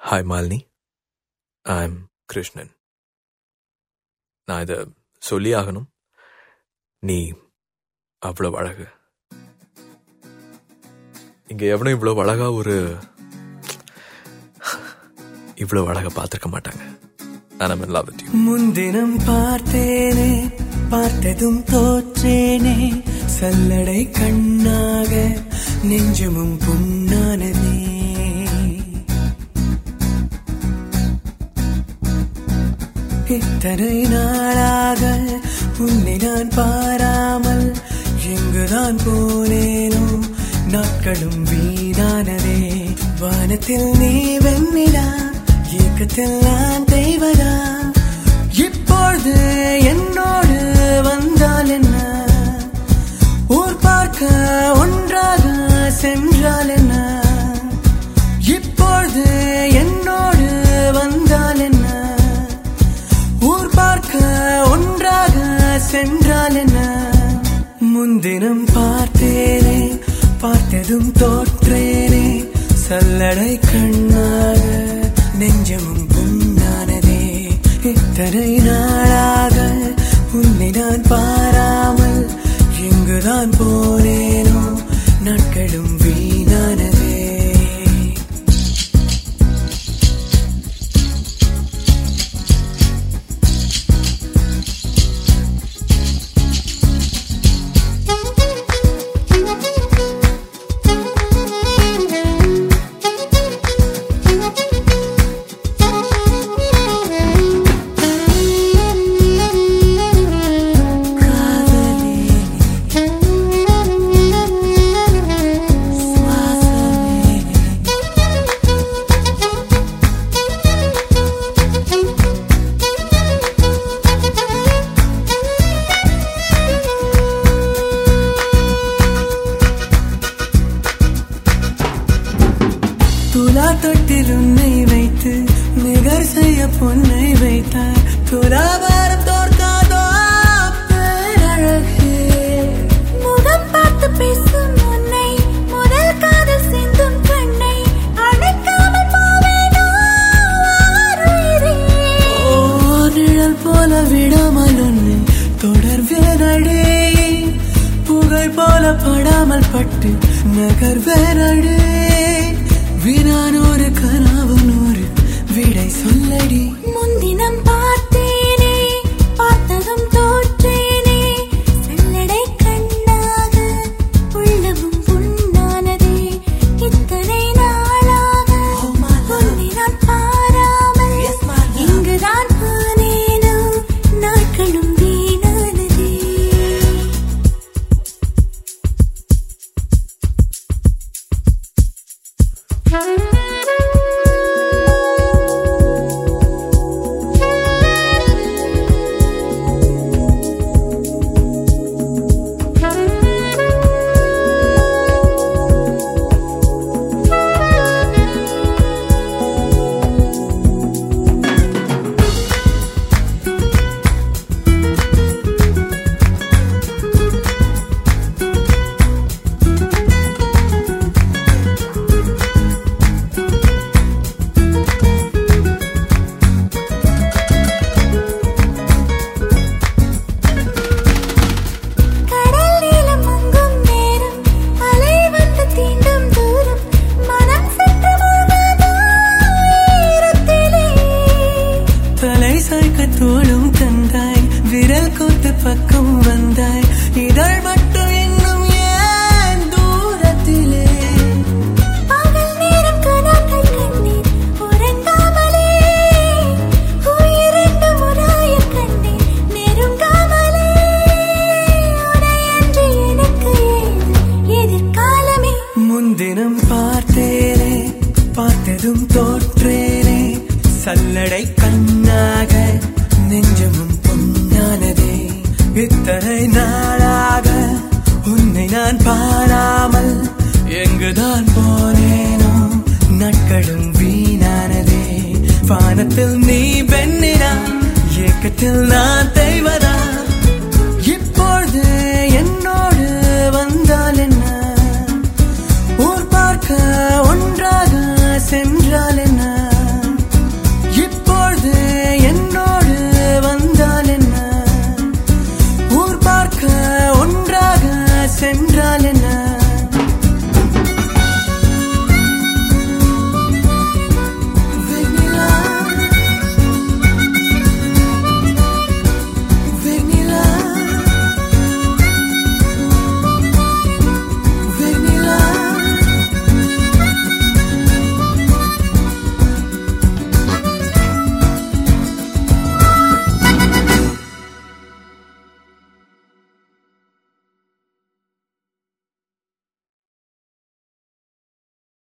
Hi Malini I am Krishnan நான் இதை சொல்லி ஆகணும் நீ அவ்வளவு அழகு. இங்கே எவனும் இவ்வளவு அழகா ஒரு இவ்வளவு அழகா பார்த்திருக்க மாட்டாங்க. நான் in love முன்தினம் பார்த்தேனே பார்த்ததும் தோற்றேனே. சல்லடை கண்ணாக நெஞ்சமும் புண்ணானதே இத்தனை நாளாக உன்னை நான் பாராமல் எங்குதான் போனேனோ நாட்களும் வீணானதே. வானத்தில் நீ வெண்ணிலா ஏக்கத்தில் நான் தெய்வதா? இப்பொழுது என்னோடு வந்தால் என்ன? ஊர் பார்க்க ஒன்றாக சென்றால் என்ன? முன்தினம் பார்த்தேனே பார்த்ததும் தோற்றேனே சல்லடை கண்ணாக நெஞ்சமும் புண்ணானதே இத்தனை நாளாக உன்னை நான் பாராமல் எங்குதான் போனேனோ? தொட்டில் உன்னை வைத்து நிகர் செய்ய பொன்னை வைத்தார். துலாபாரம் தோற்காதோ பேரழகே முகம் பார்த்து பேசும் உன்னை முதல் காதல் சிந்தும் கண்ணை அணைக்காமல் நிழல் போல விடாமல் உன்னை தொடர்வேனடே. புகழ் போல படாமல் பட்டு நகர்வேனடே. வீரானோரு கனவனோரு விடை சொல்லடி. முன்தினம் பா பார்த்ததும் தோற்றேனே. சல்லடை கண்ணாக நெஞ்சமும் பொன்னானதே. இத்தனை நாளாக உன்னை நான் பாராமல் எங்குதான் போனேனோ? நாட்களும் வீணானதே. வானத்தில் நீ பெண்ணினா ஏக்கத்தில் நான் தெய்வதா?